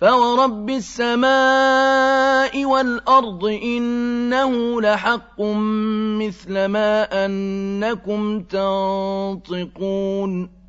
فَوَرَبِّ السَّمَاءِ وَالْأَرْضِ إِنَّهُ لَحَقٌّ مِّثْلَ مَا أَنَّكُمْ تَنطِقُونَ